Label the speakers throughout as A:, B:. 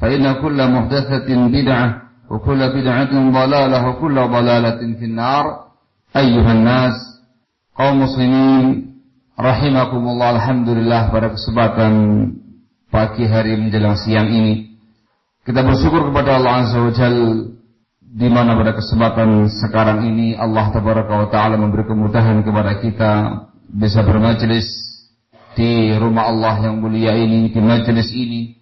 A: فإن كل محدثة بدعة وكل بدعة ضلالة وكل ضلالة في النار أيها الناس kaum muslimin rahimakumullah alhamdulillah pada kesempatan pagi hari menjelang siang ini kita bersyukur kepada Allah Azza wa Jalla di mana pada kesempatan sekarang ini Allah Tabaraka wa taala memberi kemudahan kepada kita bisa bermajelis di rumah Allah yang mulia ini, di majelis ini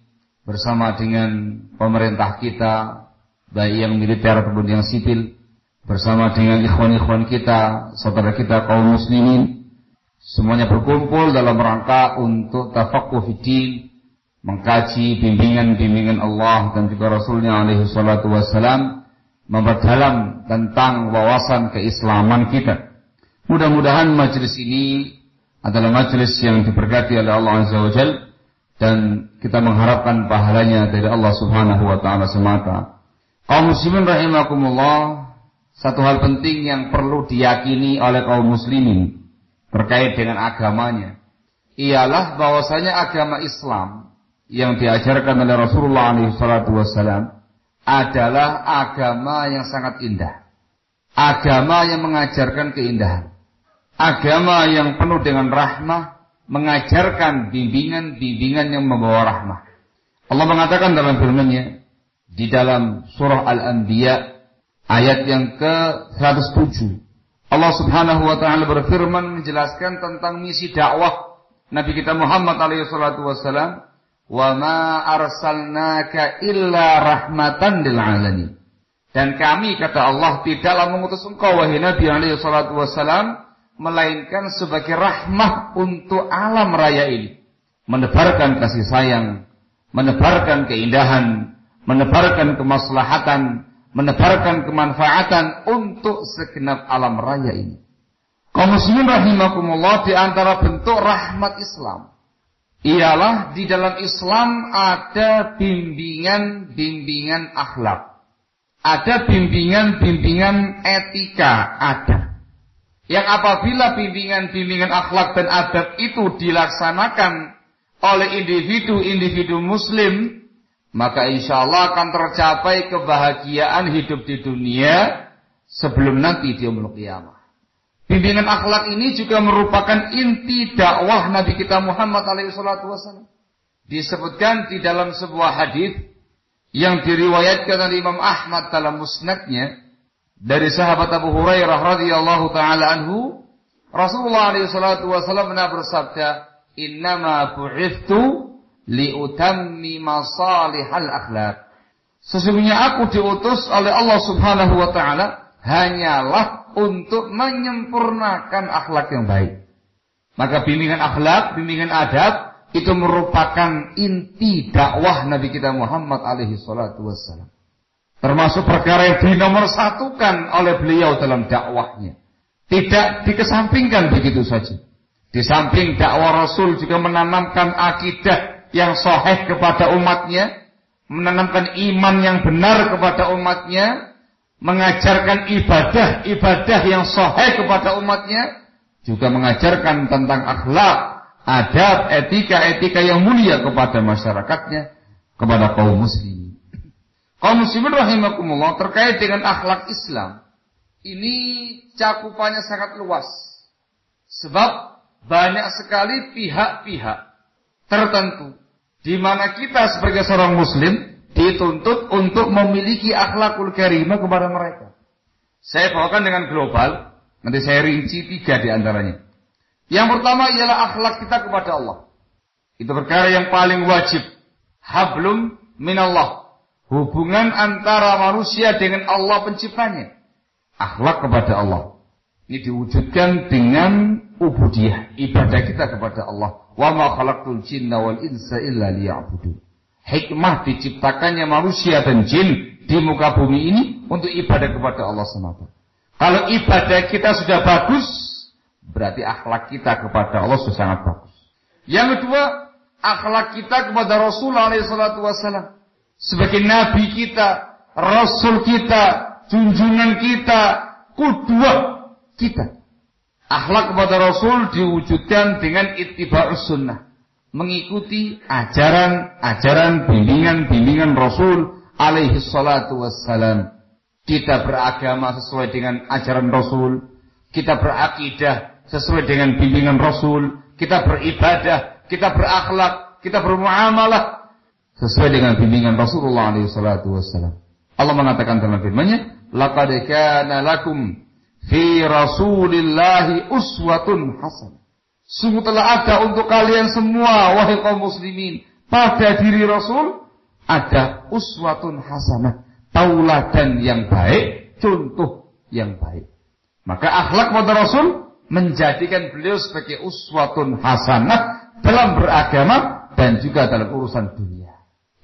A: bersama dengan pemerintah kita baik yang militer ataupun yang sipil bersama dengan ikhwan-ikhwan kita, saudara kita kaum muslimin semuanya berkumpul dalam rangka untuk tafaqquh fiddin mengkaji bimbingan-bimbingan Allah dan juga Rasulnya alaihi salatu wassalam memperdalam tentang wawasan keislaman kita. Mudah-mudahan majelis ini adalah majelis yang diberkati oleh Allah Azza wa Jal dan kita mengharapkan pahalanya dari Allah Subhanahu wa taala semata. Kaum muslimin rahimakumullah, satu hal penting yang perlu diyakini oleh kaum muslimin terkait dengan agamanya ialah bahwasanya agama Islam yang diajarkan oleh Rasulullah SAW adalah agama yang sangat indah. Agama yang mengajarkan keindahan. Agama yang penuh dengan rahmah, mengajarkan bimbingan-bimbingan yang membawa rahmah. Allah mengatakan dalam firman-Nya di dalam surah Al-Anbiya ayat yang ke-107. Allah Subhanahu wa taala berfirman menjelaskan tentang misi dakwah Nabi kita Muhammad alaihi salatu wasallam wa ma arsalnaka illa rahmatan lil alamin. Dan kami kata Allah tidaklah mengutus engkau wahai Nabi alaihi salatu wasalam melainkan sebagai rahmah untuk alam raya ini. Menebarkan kasih sayang, menebarkan keindahan, menebarkan kemaslahatan, menebarkan kemanfaatan untuk segenap alam raya ini. Kaum muslimin rahimakumullah di antara bentuk rahmat Islam ialah di dalam Islam ada bimbingan-bimbingan akhlak. Ada bimbingan-bimbingan etika, ada. Yang apabila bimbingan-bimbingan akhlak dan adab itu dilaksanakan oleh individu-individu muslim, maka insya Allah akan tercapai kebahagiaan hidup di dunia sebelum nanti di umul qiyamah. Bimbingan akhlak ini juga merupakan inti dakwah Nabi kita Muhammad SAW. Disebutkan di dalam sebuah hadis yang diriwayatkan oleh Imam Ahmad dalam musnadnya dari sahabat Abu Hurairah radhiyallahu taala anhu Rasulullah SAW pernah bersabda innama bu'ithtu liutammi masalihal akhlak sesungguhnya aku diutus oleh Allah Subhanahu wa taala hanyalah untuk menyempurnakan akhlak yang baik. Maka bimbingan akhlak, bimbingan adab itu merupakan inti dakwah Nabi kita Muhammad alaihi salatu wassalam. Termasuk perkara yang dinomor satukan oleh beliau dalam dakwahnya. Tidak dikesampingkan begitu saja. Di samping dakwah Rasul juga menanamkan akidah yang sahih kepada umatnya, menanamkan iman yang benar kepada umatnya, mengajarkan ibadah-ibadah yang sahih kepada umatnya, juga mengajarkan tentang akhlak, adab, etika-etika yang mulia kepada masyarakatnya, kepada kaum muslimin. Kaum muslimin rahimakumullah terkait dengan akhlak Islam. Ini cakupannya sangat luas. Sebab banyak sekali pihak-pihak tertentu di mana kita sebagai seorang muslim dituntut untuk memiliki akhlakul karimah kepada mereka. Saya bawakan dengan global, nanti saya rinci tiga di antaranya. Yang pertama ialah akhlak kita kepada Allah. Itu perkara yang paling wajib. Hablum minallah. Hubungan antara manusia dengan Allah penciptanya. Akhlak kepada Allah. Ini diwujudkan dengan ubudiyah, ibadah kita kepada Allah. Wa ma khalaqtul jinna wal insa illa liya'budun. Hikmah diciptakannya manusia dan jin di muka bumi ini untuk ibadah kepada Allah semata. Kalau ibadah kita sudah bagus, berarti akhlak kita kepada Allah sudah sangat bagus. Yang kedua, akhlak kita kepada Rasulullah SAW sebagai nabi kita, rasul kita, junjungan kita, kudua kita. Akhlak kepada Rasul diwujudkan dengan ittiba'us sunnah. Mengikuti ajaran-ajaran bimbingan-bimbingan Rasul alaihi salatu wassalam. Kita beragama sesuai dengan ajaran Rasul. Kita berakidah sesuai dengan bimbingan Rasul. Kita beribadah, kita berakhlak, kita bermuamalah sesuai dengan bimbingan Rasulullah wassalam. Allah mengatakan dalam firman-Nya, "Laqad kana lakum Fi Rasulillahi uswatun hasan. Sungguh telah ada untuk kalian semua wahai kaum muslimin pada diri Rasul ada uswatun hasanah, tauladan yang baik, contoh yang baik. Maka akhlak pada Rasul menjadikan beliau sebagai uswatun hasanah dalam beragama dan juga dalam urusan dunia.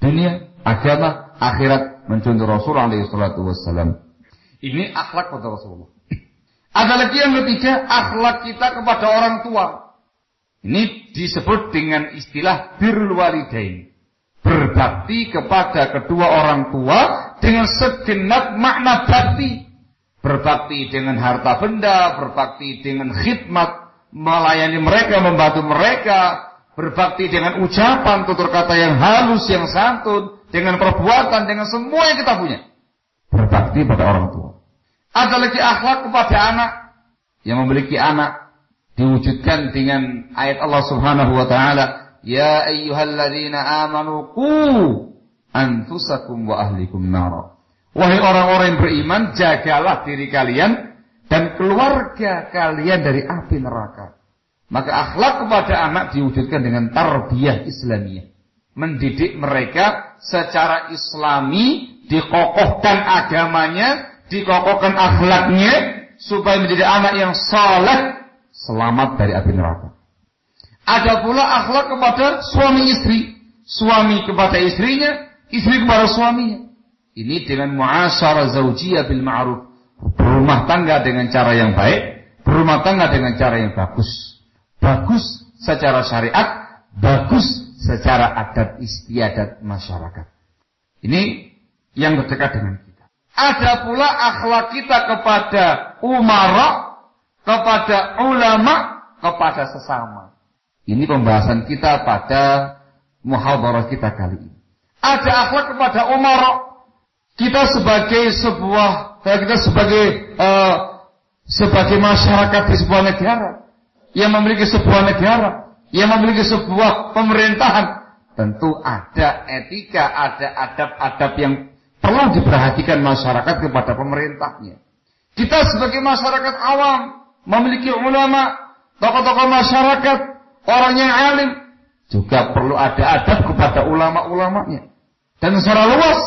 A: Dunia, agama, akhirat mencontoh Rasul alaihi salatu wassalam. Ini akhlak pada Rasulullah. Ada lagi yang ketiga, akhlak kita kepada orang tua. Ini disebut dengan istilah birrul walidain. Berbakti kepada kedua orang tua dengan segenap makna bakti. Berbakti dengan harta benda, berbakti dengan khidmat, melayani mereka, membantu mereka, berbakti dengan ucapan, tutur kata yang halus, yang santun, dengan perbuatan, dengan semua yang kita punya. Berbakti pada orang tua. Ada lagi akhlak kepada anak yang memiliki anak diwujudkan dengan ayat Allah Subhanahu wa taala, "Ya ayyuhalladzina amanu qu anfusakum wa ahlikum nar." Wahai orang-orang yang beriman, jagalah diri kalian dan keluarga kalian dari api neraka. Maka akhlak kepada anak diwujudkan dengan tarbiyah Islamiyah. Mendidik mereka secara islami, dikokohkan agamanya, dikokohkan akhlaknya supaya menjadi anak yang saleh selamat dari api neraka. Ada pula akhlak kepada suami istri, suami kepada istrinya, istri kepada suaminya. Ini dengan muasyarah zaujiyah bil ma'ruf. Berumah tangga dengan cara yang baik, berumah tangga dengan cara yang bagus. Bagus secara syariat, bagus secara adat istiadat masyarakat. Ini yang berdekat dengan kita. Ada pula akhlak kita kepada umara, kepada ulama, kepada sesama. Ini pembahasan kita pada muhadarah kita kali ini. Ada akhlak kepada umara. Kita sebagai sebuah, kita sebagai uh, sebagai masyarakat di sebuah negara yang memiliki sebuah negara, yang memiliki sebuah pemerintahan, tentu ada etika, ada adab-adab yang perlu diperhatikan masyarakat kepada pemerintahnya. Kita sebagai masyarakat awam memiliki ulama, tokoh-tokoh masyarakat, orang yang alim juga perlu ada adab kepada ulama-ulamanya. Dan secara luas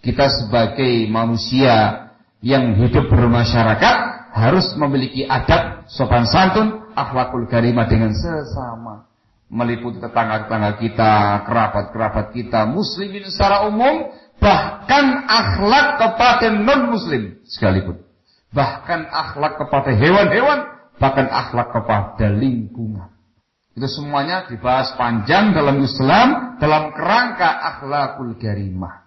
A: kita sebagai manusia yang hidup bermasyarakat harus memiliki adab, sopan santun, akhlakul karimah dengan sesama meliputi tetangga-tetangga kita, kerabat-kerabat kita, muslimin secara umum bahkan akhlak kepada non-muslim sekalipun. Bahkan akhlak kepada hewan-hewan, bahkan akhlak kepada lingkungan. Itu semuanya dibahas panjang dalam Islam dalam kerangka akhlakul karimah.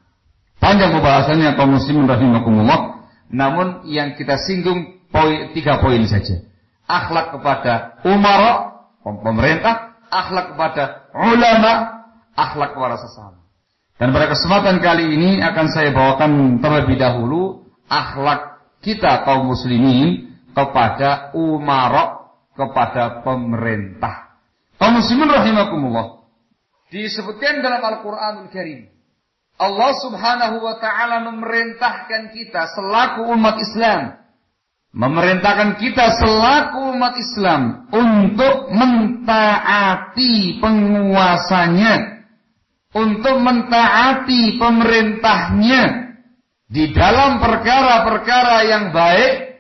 A: Panjang pembahasannya kaum muslimin rahimakumullah. Namun yang kita singgung poin, tiga poin saja. Akhlak kepada umara, pemerintah, akhlak kepada ulama, akhlak kepada sesama. Dan pada kesempatan kali ini akan saya bawakan terlebih dahulu akhlak kita kaum muslimin kepada umara, kepada pemerintah. Kaum muslimin rahimakumullah. Disebutkan dalam Al-Qur'anul Karim. Allah Subhanahu wa taala memerintahkan kita selaku umat Islam memerintahkan kita selaku umat Islam untuk mentaati penguasanya, untuk mentaati pemerintahnya di dalam perkara-perkara yang baik,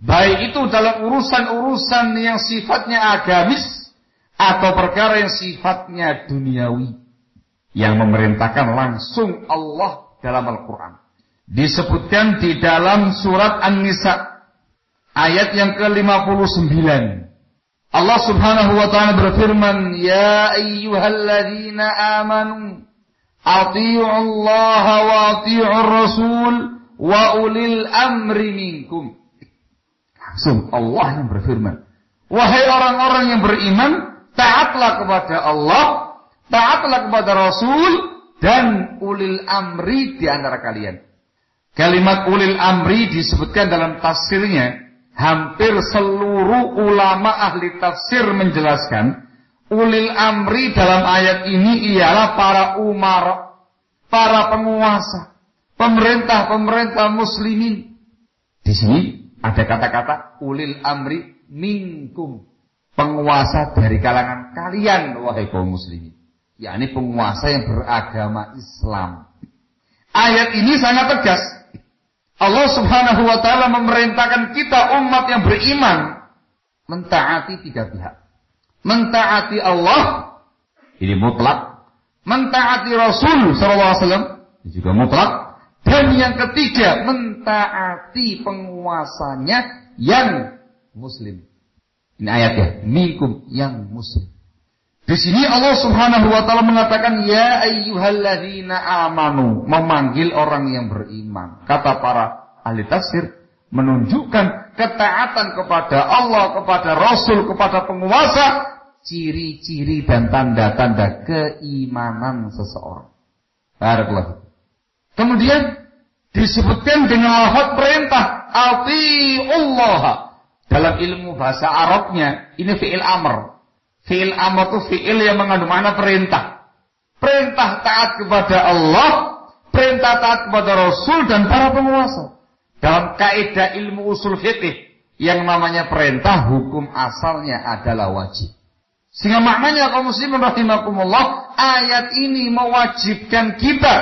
A: baik itu dalam urusan-urusan yang sifatnya agamis atau perkara yang sifatnya duniawi yang memerintahkan langsung Allah dalam Al-Quran. Disebutkan di dalam surat An-Nisa ayat yang ke-59. Allah Subhanahu wa taala berfirman, "Ya ayyuhalladzina amanu atii'u Allah wa atii'ur rasul wa ulil amri minkum." Langsung Allah yang berfirman, "Wahai orang-orang yang beriman, taatlah kepada Allah, taatlah kepada Rasul dan ulil amri di antara kalian. Kalimat ulil amri disebutkan dalam tafsirnya. Hampir seluruh ulama ahli tafsir menjelaskan ulil amri dalam ayat ini ialah para umar, para penguasa, pemerintah-pemerintah muslimin. Di sini ada kata-kata ulil amri minkum penguasa dari kalangan kalian wahai kaum muslimin. Yakni penguasa yang beragama Islam. Ayat ini sangat tegas Allah Subhanahu wa taala memerintahkan kita umat yang beriman mentaati tiga pihak. Mentaati Allah ini mutlak. Mentaati Rasul alaihi wasallam juga mutlak. Dan yang ketiga mentaati penguasanya yang muslim. Ini ayatnya, minkum yang muslim. Di sini Allah Subhanahu wa taala mengatakan ya ayyuhalladzina amanu, memanggil orang yang beriman. Kata para ahli tafsir menunjukkan ketaatan kepada Allah, kepada Rasul, kepada penguasa, ciri-ciri dan tanda-tanda keimanan seseorang. Barakallahu. Kemudian disebutkan dengan lafaz perintah, Allah dalam ilmu bahasa Arabnya, ini fi'il amr. Fi'il amr itu fi'il yang mengandung makna perintah. Perintah taat kepada Allah, perintah taat kepada Rasul dan para penguasa. Dalam kaidah ilmu usul fikih, yang namanya perintah hukum asalnya adalah wajib. Sehingga maknanya kaum muslimin rahimakumullah, ayat ini mewajibkan kita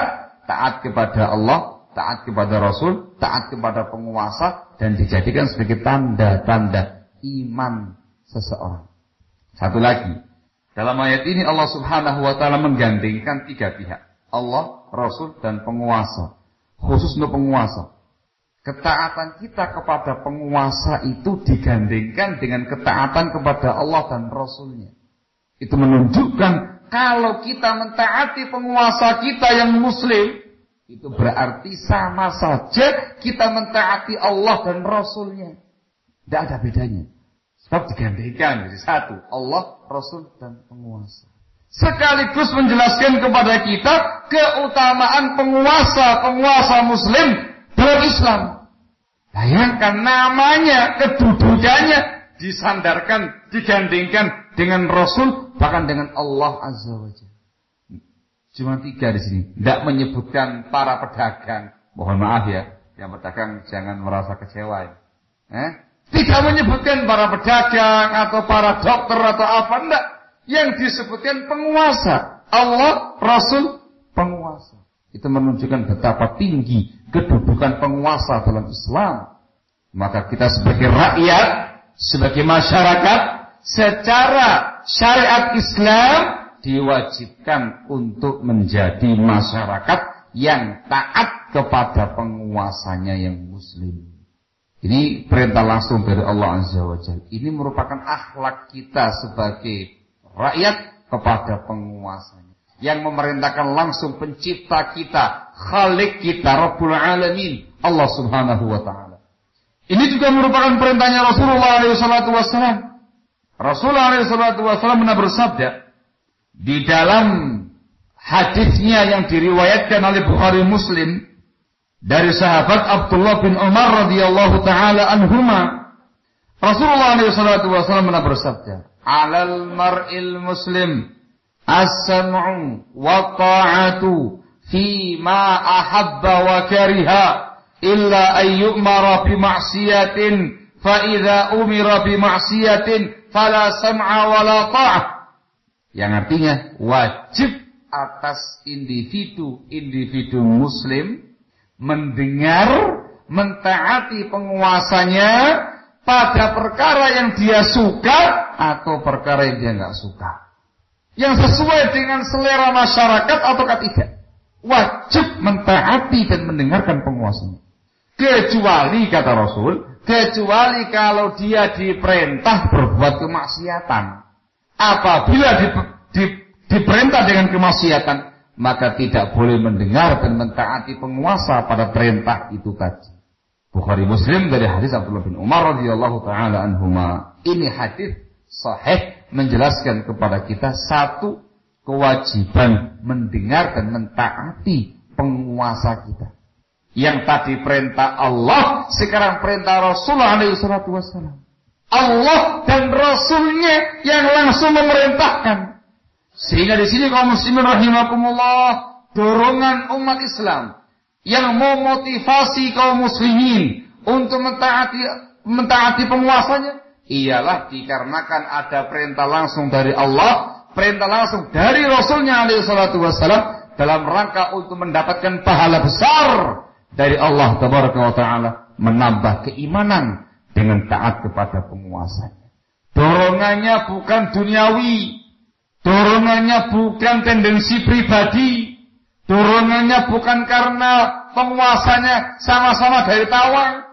A: taat kepada Allah, taat kepada Rasul, taat kepada penguasa, dan dijadikan sebagai tanda-tanda iman seseorang. Satu lagi, dalam ayat ini Allah Subhanahu wa taala menggandengkan tiga pihak. Allah, Rasul dan penguasa. Khusus untuk penguasa. Ketaatan kita kepada penguasa itu digandengkan dengan ketaatan kepada Allah dan Rasulnya. Itu menunjukkan kalau kita mentaati penguasa kita yang muslim, itu berarti sama saja kita mentaati Allah dan Rasulnya. Tidak ada bedanya. Sebab digandengkan jadi satu. Allah, Rasul, dan penguasa. Sekaligus menjelaskan kepada kita keutamaan penguasa-penguasa muslim dalam Islam. Bayangkan namanya, kedudukannya disandarkan, digandingkan dengan Rasul, bahkan dengan Allah Azza wa Jalla. Cuma tiga di sini. Tidak menyebutkan para pedagang. Mohon maaf ya, yang pedagang jangan merasa kecewa. Ya. Eh? Tidak menyebutkan para pedagang atau para dokter atau apa enggak. Yang disebutkan penguasa. Allah, Rasul, penguasa. Itu menunjukkan betapa tinggi kedudukan penguasa dalam Islam. Maka kita sebagai rakyat, sebagai masyarakat, secara syariat Islam diwajibkan untuk menjadi masyarakat yang taat kepada penguasanya yang muslim. Ini perintah langsung dari Allah Azza wa Jalla. Ini merupakan akhlak kita sebagai rakyat kepada penguasanya. Yang memerintahkan langsung pencipta kita, khalik kita, Rabbul Alamin, Allah Subhanahu wa taala. Ini juga merupakan perintahnya Rasulullah SAW. Rasulullah SAW pernah bersabda di dalam hadisnya yang diriwayatkan oleh Bukhari Muslim dari sahabat Abdullah bin Umar radhiyallahu taala anhuma Rasulullah SAW pernah bersabda alal mar'il muslim as-sam'u wa ta'atu fi ma ahabba wa kariha illa an yu'mara bi ma'siyatin fa idza umira bi ma'siyatin fala sam'a wala ta'ah. Yang artinya wajib atas individu-individu muslim mendengar, mentaati penguasanya pada perkara yang dia suka atau perkara yang dia nggak suka. Yang sesuai dengan selera masyarakat atau tidak. Wajib mentaati dan mendengarkan penguasanya. Kecuali kata Rasul, kecuali kalau dia diperintah berbuat kemaksiatan. Apabila di, di, diperintah dengan kemaksiatan, maka tidak boleh mendengar dan mentaati penguasa pada perintah itu tadi. Bukhari Muslim dari hadis Abdullah bin Umar radhiyallahu taala anhuma. Ini hadis sahih menjelaskan kepada kita satu kewajiban mendengar dan mentaati penguasa kita. Yang tadi perintah Allah, sekarang perintah Rasulullah SAW. Allah dan Rasulnya yang langsung memerintahkan. Sehingga di sini kaum muslimin rahimakumullah dorongan umat Islam yang memotivasi kaum muslimin untuk mentaati mentaati penguasanya ialah dikarenakan ada perintah langsung dari Allah, perintah langsung dari Rasulnya alaihi salatu wassalam dalam rangka untuk mendapatkan pahala besar dari Allah taala menambah keimanan dengan taat kepada penguasanya. Dorongannya bukan duniawi, Dorongannya bukan tendensi pribadi. Dorongannya bukan karena penguasanya sama-sama dari tawang.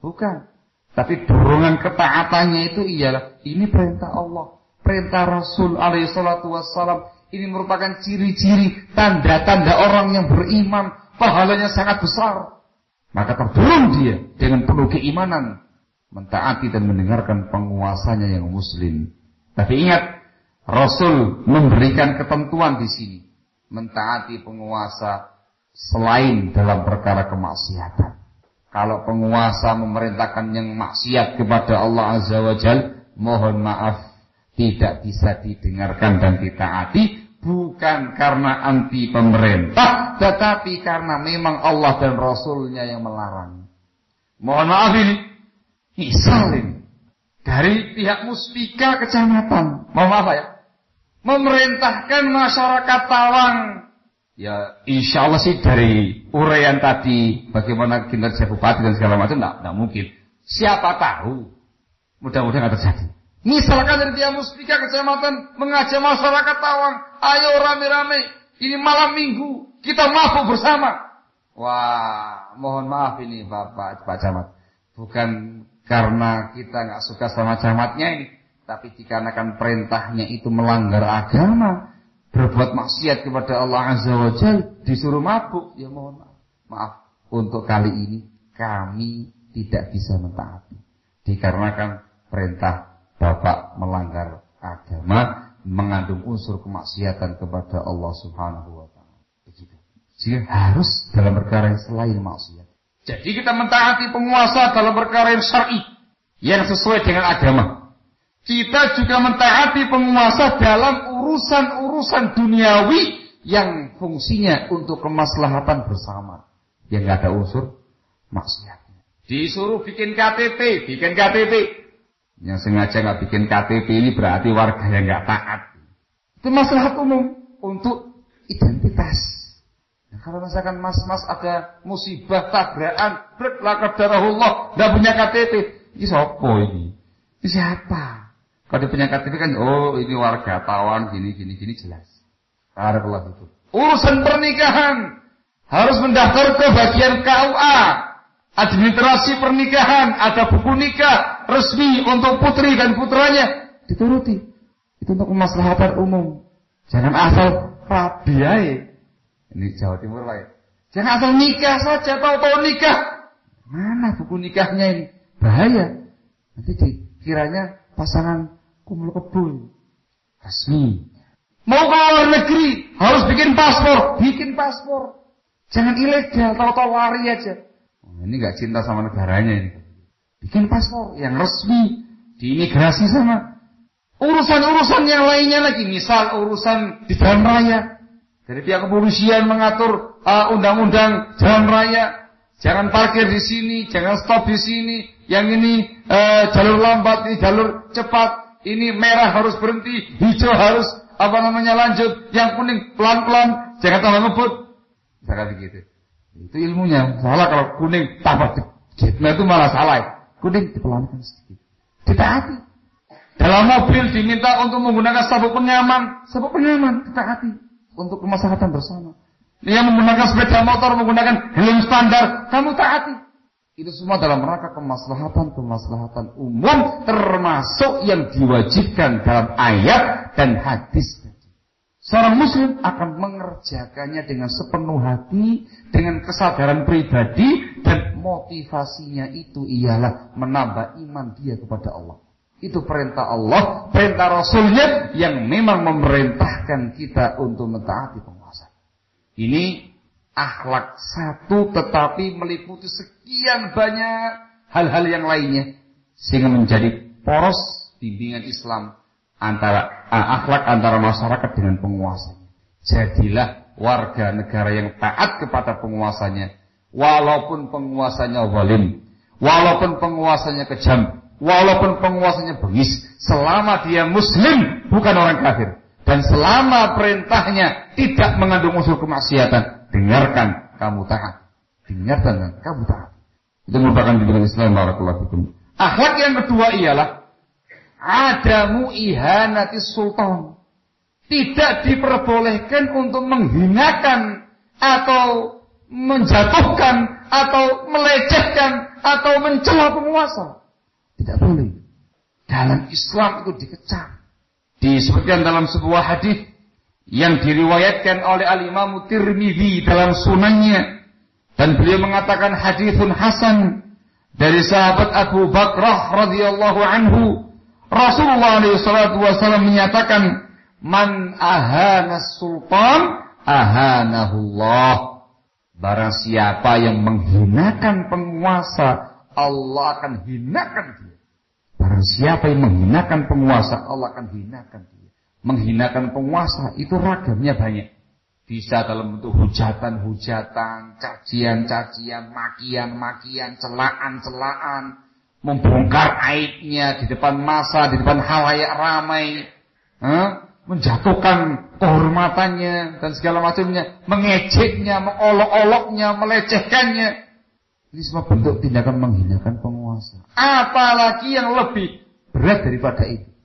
A: Bukan. Tapi dorongan ketaatannya itu ialah ini perintah Allah, perintah Rasul alaihi salatu wassalam. Ini merupakan ciri-ciri tanda-tanda orang yang beriman, pahalanya sangat besar. Maka terdorong dia dengan penuh keimanan mentaati dan mendengarkan penguasanya yang muslim. Tapi ingat, Rasul memberikan ketentuan di sini. Mentaati penguasa selain dalam perkara kemaksiatan. Kalau penguasa memerintahkan yang maksiat kepada Allah Azza wa Jal, mohon maaf tidak bisa didengarkan dan ditaati bukan karena anti pemerintah tetapi karena memang Allah dan Rasulnya yang melarang. Mohon maaf ini, misalnya dari pihak muspika kecamatan, mohon maaf ya, memerintahkan masyarakat Tawang. Ya, insya Allah sih dari uraian tadi bagaimana kinerja bupati dan segala macam, tidak, tidak mungkin. Siapa tahu, mudah-mudahan tidak terjadi. Misalkan dari dia muspika kecamatan mengajak masyarakat Tawang, ayo rame-rame, ini malam minggu, kita mabuk bersama. Wah, mohon maaf ini Bapak Pak Camat. Bukan karena kita nggak suka sama camatnya ini, tapi dikarenakan perintahnya itu melanggar agama, berbuat maksiat kepada Allah Azza wa Jal, disuruh mabuk, ya mohon maaf. Maaf, untuk kali ini kami tidak bisa mentaati. Dikarenakan perintah Bapak melanggar agama, mengandung unsur kemaksiatan kepada Allah Subhanahu wa taala. Begitu. Harus dalam perkara yang selain maksiat. Jadi kita mentaati penguasa dalam perkara yang syar'i yang sesuai dengan agama. Kita juga mentaati penguasa dalam urusan-urusan duniawi yang fungsinya untuk kemaslahatan bersama. Yang nggak ada unsur maksiatnya. Disuruh bikin KTP, bikin KTP. Yang sengaja nggak bikin KTP ini berarti warga yang nggak taat. Itu masalah umum untuk identitas. Nah, kalau misalkan mas-mas ada musibah tabrakan, berkelakar darahullah, nggak punya KTP, ini siapa ini? Ini siapa? Kalau punya KTP kan, oh ini warga Tawang, gini, gini, gini jelas. Barakallah itu. Urusan pernikahan harus mendaftar ke bagian KUA. Administrasi pernikahan, ada buku nikah resmi untuk putri dan putranya. Dituruti. Itu untuk kemaslahatan umum. Jangan asal rabi Ini Jawa Timur ya. Jangan asal nikah saja, tahu-tahu nikah. Mana buku nikahnya ini? Bahaya. Nanti dikiranya pasangan kumul kebul. Resmi. Mau ke luar negeri, harus bikin paspor. Bikin paspor. Jangan ilegal, tahu-tahu lari aja. Oh, ini nggak cinta sama negaranya ini. Bikin paspor yang resmi. Di imigrasi sama. Urusan-urusan yang lainnya lagi. Misal urusan di jalan raya. Dari pihak kepolisian mengatur uh, undang-undang uh, jalan raya. Jangan parkir di sini, jangan stop di sini. Yang ini uh, jalur lambat, ini jalur cepat. Ini merah harus berhenti, hijau harus apa namanya lanjut, yang kuning pelan-pelan, jangan tambah ngebut. Misalkan begitu. Itu ilmunya. Salah kalau kuning tambah Nah itu malah salah. Kuning dipelankan sedikit. Ditaati. Dalam mobil diminta untuk menggunakan sabuk penyaman, sabuk penyaman ditaati untuk kemaslahatan bersama. Dia menggunakan sepeda motor, menggunakan helm standar, kamu taati. Itu semua dalam rangka kemaslahatan-kemaslahatan umum termasuk yang diwajibkan dalam ayat dan hadis Seorang muslim akan mengerjakannya dengan sepenuh hati, dengan kesadaran pribadi, dan motivasinya itu ialah menambah iman dia kepada Allah. Itu perintah Allah, perintah Rasulnya yang memang memerintahkan kita untuk mentaati penguasa. Ini akhlak satu tetapi meliputi sekian banyak hal-hal yang lainnya sehingga menjadi poros bimbingan Islam antara uh, akhlak antara masyarakat dengan penguasanya. Jadilah warga negara yang taat kepada penguasanya walaupun penguasanya zalim, walaupun penguasanya kejam, walaupun penguasanya bengis, selama dia muslim bukan orang kafir dan selama perintahnya tidak mengandung unsur kemaksiatan dengarkan kamu taat. Dengarkan kamu taat. Itu merupakan bimbingan Islam barakallahu fikum. Akhlak yang kedua ialah adamu ihanati sultan. Tidak diperbolehkan untuk menghinakan atau menjatuhkan atau melecehkan atau mencela penguasa. Tidak boleh. Dalam Islam itu dikecam. Disebutkan dalam sebuah hadis yang diriwayatkan oleh Al-Imam Tirmidzi dalam sunannya. Dan beliau mengatakan hadithun hasan dari sahabat Abu Bakrah radhiyallahu anhu. Rasulullah SAW menyatakan man ahana sultan ahanahullah barang siapa yang menghinakan penguasa Allah akan hinakan dia siapa yang menghinakan penguasa Allah akan hinakan dia menghinakan penguasa itu ragamnya banyak. Bisa dalam bentuk hujatan-hujatan, cacian-cacian, makian-makian, celaan-celaan, membongkar aibnya di depan masa, di depan halayak ramai, eh? menjatuhkan kehormatannya dan segala macamnya, mengejeknya, mengolok-oloknya, melecehkannya. Ini semua bentuk tindakan menghinakan penguasa. Apalagi yang lebih berat daripada itu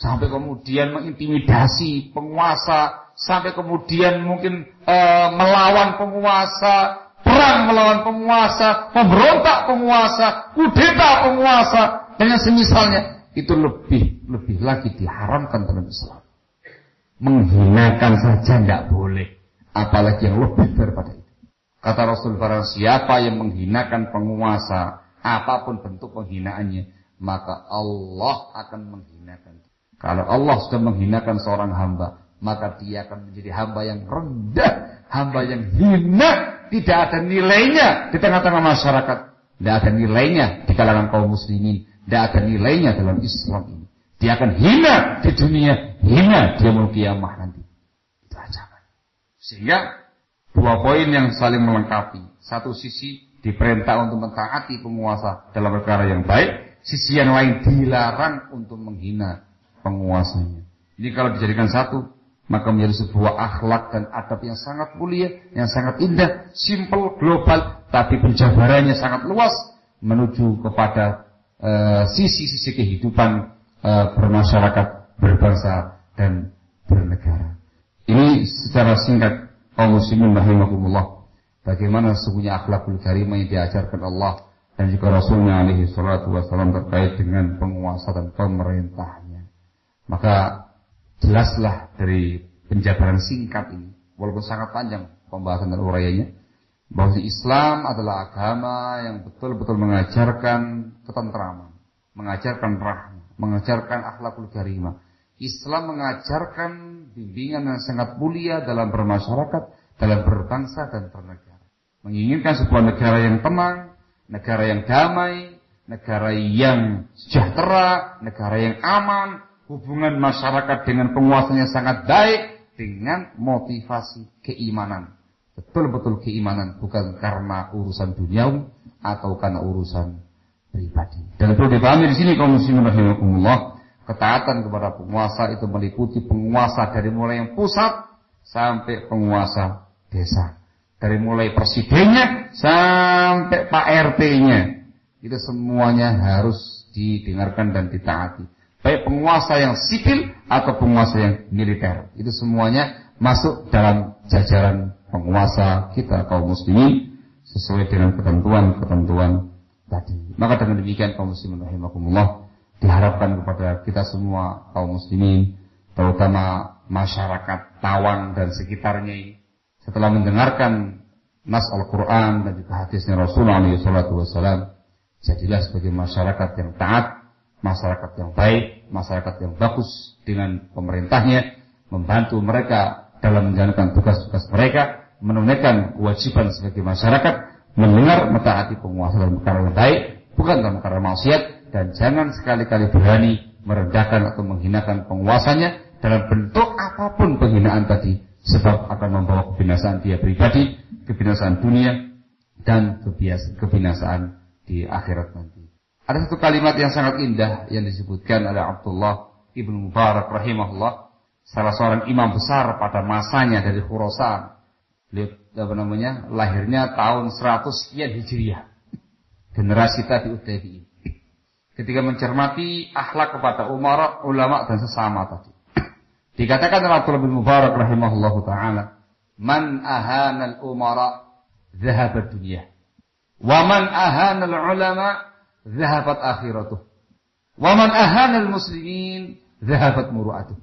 A: sampai kemudian mengintimidasi penguasa, sampai kemudian mungkin e, melawan penguasa, perang melawan penguasa, pemberontak penguasa, kudeta penguasa, dan semisalnya itu lebih lebih lagi diharamkan dalam Islam. Menghinakan saja tidak boleh, apalagi yang lebih daripada itu. Kata Rasul barang siapa yang menghinakan penguasa, apa pun bentuk penghinaannya, maka Allah akan menghinakan kalau Allah sudah menghinakan seorang hamba, maka dia akan menjadi hamba yang rendah, hamba yang hina, tidak ada nilainya di tengah-tengah masyarakat, tidak ada nilainya di kalangan kaum muslimin, tidak ada nilainya dalam Islam ini. Dia akan hina di dunia, hina di yaumul nanti. Itu ancaman. Sehingga dua poin yang saling melengkapi. Satu sisi diperintah untuk mentaati penguasa dalam perkara yang baik, sisi yang lain dilarang untuk menghina penguasanya. Ini kalau dijadikan satu, maka menjadi sebuah akhlak dan adab yang sangat mulia, yang sangat indah, simple, global, tapi penjabarannya sangat luas menuju kepada eh, sisi-sisi uh, kehidupan uh, bermasyarakat, berbangsa dan bernegara. Ini secara singkat kaum muslimin rahimakumullah bagaimana sesungguhnya akhlakul karimah yang diajarkan Allah dan juga Rasulnya alaihi salatu wasallam terkait dengan penguasa dan pemerintahnya. Maka jelaslah dari penjabaran singkat ini, walaupun sangat panjang pembahasan dan uraiannya, bahwa Islam adalah agama yang betul-betul mengajarkan ketentraman, mengajarkan rahmat, mengajarkan akhlakul karimah. Islam mengajarkan bimbingan yang sangat mulia dalam bermasyarakat, dalam berbangsa dan bernegara. Menginginkan sebuah negara yang tenang, negara yang damai, negara yang sejahtera, negara yang aman, hubungan masyarakat dengan penguasanya sangat baik dengan motivasi keimanan betul-betul keimanan bukan karena urusan duniawi atau karena urusan pribadi. Dan perlu dipahami di sini kaum muslimin rahimakumullah, ketaatan kepada penguasa itu meliputi penguasa dari mulai yang pusat sampai penguasa desa. Dari mulai presidennya sampai Pak RT-nya. Itu semuanya harus didengarkan dan ditaati. Baik penguasa yang sipil atau penguasa yang militer. Itu semuanya masuk dalam jajaran penguasa kita kaum muslimin sesuai dengan ketentuan-ketentuan tadi. Maka dengan demikian kaum muslimin rahimakumullah diharapkan kepada kita semua kaum muslimin terutama masyarakat Tawang dan sekitarnya ini setelah mendengarkan nas Al-Quran dan juga hadisnya Rasulullah SAW jadilah sebagai masyarakat yang taat masyarakat yang baik masyarakat yang bagus dengan pemerintahnya membantu mereka dalam menjalankan tugas-tugas mereka menunaikan kewajiban sebagai masyarakat mendengar mentaati penguasa dalam perkara yang baik bukan dalam perkara maksiat dan jangan sekali-kali berani merendahkan atau menghinakan penguasanya dalam bentuk apa pun penghinaan tadi sebab akan membawa kebinasaan dia pribadi, kebinasaan dunia dan kebinasaan di akhirat nanti. Ada satu kalimat yang sangat indah yang disebutkan oleh Abdullah ibnu Mubarak rahimahullah, salah seorang imam besar pada masanya dari Khurasan apa namanya? Lahirnya tahun 100 sekian Hijriah. Generasi tadi tabi'in. Ketika mencermati akhlak kepada umar, ulama dan sesama tadi. Dikatakan oleh Abdullah bin Mubarak rahimahullah taala, "Man ahana al-umara dhahabat dunya. Wa man ahana al-ulama dhahabat akhiratuh. Wa man ahana al-muslimin dhahabat muru'atuh."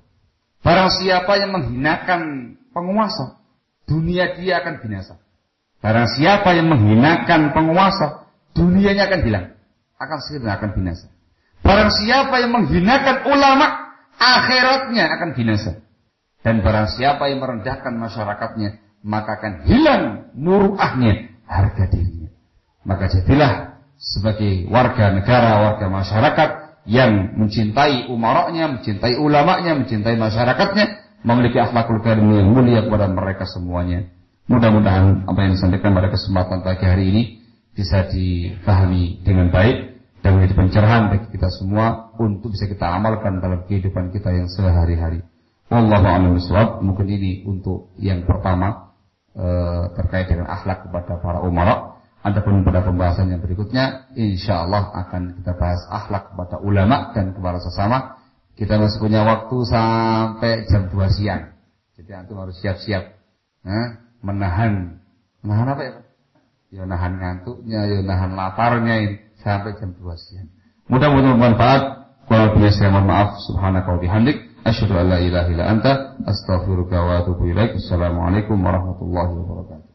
A: Barang siapa yang menghinakan penguasa, dunia dia akan binasa. Barang siapa yang menghinakan penguasa, dunianya akan hilang. Akan segera akan binasa. Barang siapa yang menghinakan ulama, akhiratnya akan binasa. Dan barang siapa yang merendahkan masyarakatnya, maka akan hilang muruahnya, harga dirinya. Maka jadilah sebagai warga negara, warga masyarakat yang mencintai umaroknya, mencintai ulamanya, mencintai masyarakatnya, memiliki akhlakul karim yang mulia kepada mereka semuanya. Mudah-mudahan apa yang disampaikan pada kesempatan pagi hari ini bisa dipahami dengan baik dan menjadi pencerahan bagi kita semua untuk bisa kita amalkan dalam kehidupan kita yang sehari-hari. Wallahu a'lam. Mungkin ini untuk yang pertama e, terkait dengan akhlak kepada para umara. Adapun pada pembahasan yang berikutnya, insya Allah akan kita bahas akhlak kepada ulama dan kepada sesama kita masih punya waktu sampai jam 2 siang. Jadi antum harus siap-siap. Nah, menahan. Menahan apa ya? Ya nahan ngantuknya, ya nahan laparnya ini. Sampai jam 2 siang. Mudah-mudahan bermanfaat. Kalau punya saya mohon maaf. Subhanaka wa bihamdik. Asyhadu an la ilaha illa anta. Astaghfiruka wa atubu ilaik. Assalamualaikum warahmatullahi wabarakatuh.